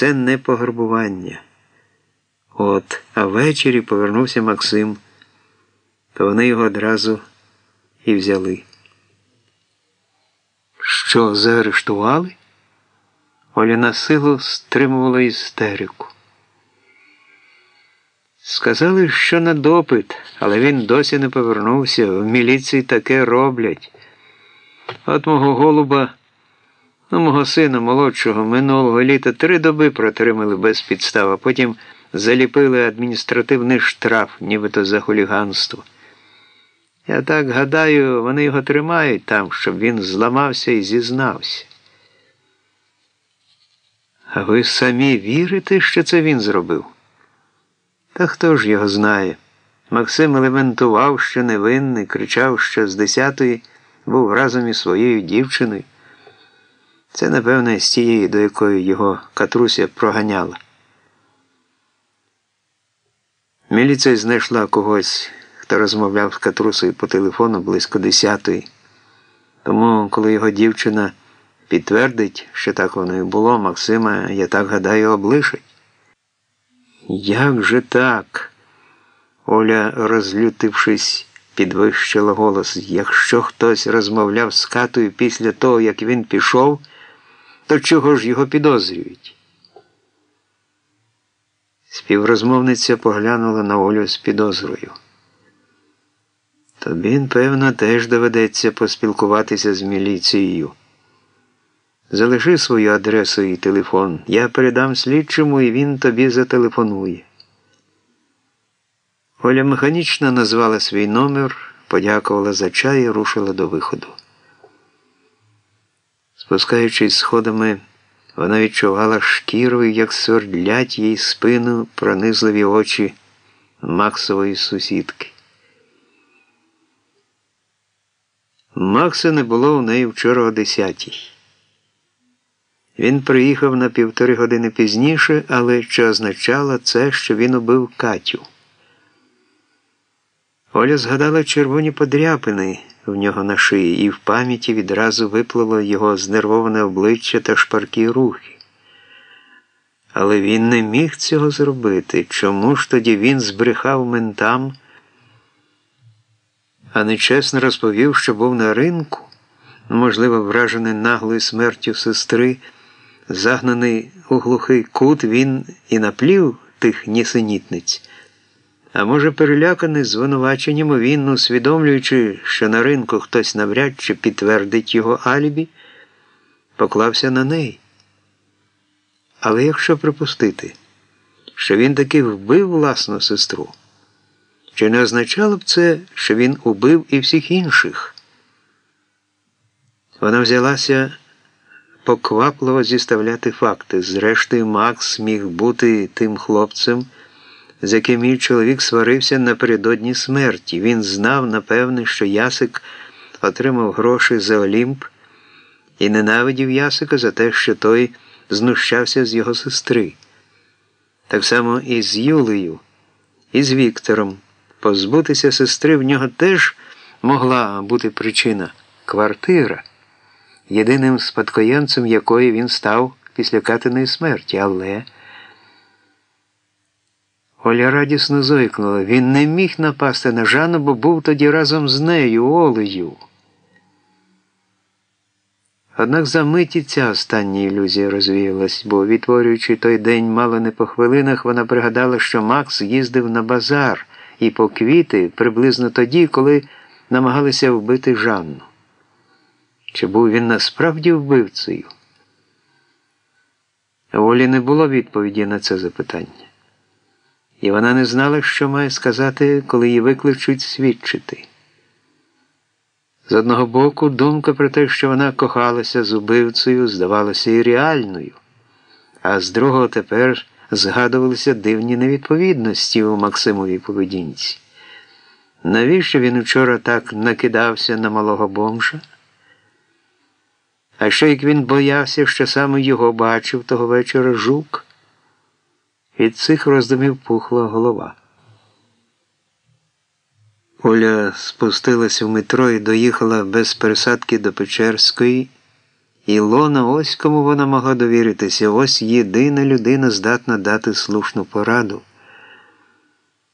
це не пограбування. От, а ввечері повернувся Максим, то вони його одразу і взяли. Що, заарештували? Оля на силу стримувала істерику. Сказали, що на допит, але він досі не повернувся. В міліції таке роблять. От мого голуба, ну, мого сина молодшого, минулого літа три доби протримали без підстав, а потім заліпили адміністративний штраф, нібито за хуліганство. Я так гадаю, вони його тримають там, щоб він зламався і зізнався. А ви самі вірите, що це він зробив? Та хто ж його знає? Максим елементував, що невинний, кричав, що з десятої був разом із своєю дівчиною. Це, напевне, з тієї, до якої його катруся проганяла. Міліція знайшла когось, хто розмовляв з катрусою по телефону близько десятої. Тому, коли його дівчина підтвердить, що так воно і було, Максима, я так гадаю, облишить. Як же так? Оля, розлютившись, підвищила голос. Якщо хтось розмовляв з катою після того, як він пішов, то чого ж його підозрюють? Співрозмовниця поглянула на Олю з підозрою. Тобі, певно, теж доведеться поспілкуватися з міліцією. Залиши свою адресу і телефон. Я передам слідчому і він тобі зателефонує. Оля механічно назвала свій номер, подякувала за чай і рушила до виходу. Спускаючись сходами, вона відчувала шкірою, як свердлять їй спину пронизливі очі Максової сусідки. Макса не було у неї вчора о десятій. Він приїхав на півтори години пізніше, але чи означало це, що він убив Катю? Оля згадала червоні подряпини в нього на шиї, і в пам'яті відразу виплило його знервоване обличчя та шпаркі рухи. Але він не міг цього зробити. Чому ж тоді він збрехав ментам, а нечесно розповів, що був на ринку, можливо, вражений наглою смертю сестри. Загнаний у глухий кут, він і наплів тих нісенітниць. А може, переляканий звинуваченням, він, усвідомлюючи, що на ринку хтось навряд чи підтвердить його алібі, поклався на неї. Але якщо припустити, що він таки вбив власну сестру, чи не означало б це, що він убив і всіх інших? Вона взялася поквапливо зіставляти факти. Зрештою, Макс міг бути тим хлопцем, з яким мій чоловік сварився напередодні смерті. Він знав, напевне, що Ясик отримав гроші за Олімп і ненавидів Ясика за те, що той знущався з його сестри. Так само і з Юлею, і з Віктором. Позбутися сестри в нього теж могла бути причина квартира єдиним спадкоємцем якої він став після катиної смерті, але Оля радісно зойкнула. Він не міг напасти на Жанну, бо був тоді разом з нею, Олею. Однак за миті ця остання ілюзія розвіялась, бо, відтворюючи той день мало не по хвилинах, вона пригадала, що Макс їздив на базар і по квіти приблизно тоді, коли намагалися вбити Жанну. Чи був він насправді вбивцею? Волі не було відповіді на це запитання. І вона не знала, що має сказати, коли її викличуть свідчити. З одного боку, думка про те, що вона кохалася з убивцею, здавалася і реальною, а з другого тепер згадувалися дивні невідповідності у Максимовій поведінці. Навіщо він вчора так накидався на малого бомжа? А що як він боявся, що саме його бачив того вечора жук? Від цих роздумів пухла голова. Оля спустилася в метро і доїхала без пересадки до Печерської Ілона, ось кому вона могла довіритися, ось єдина людина здатна дати слушну пораду.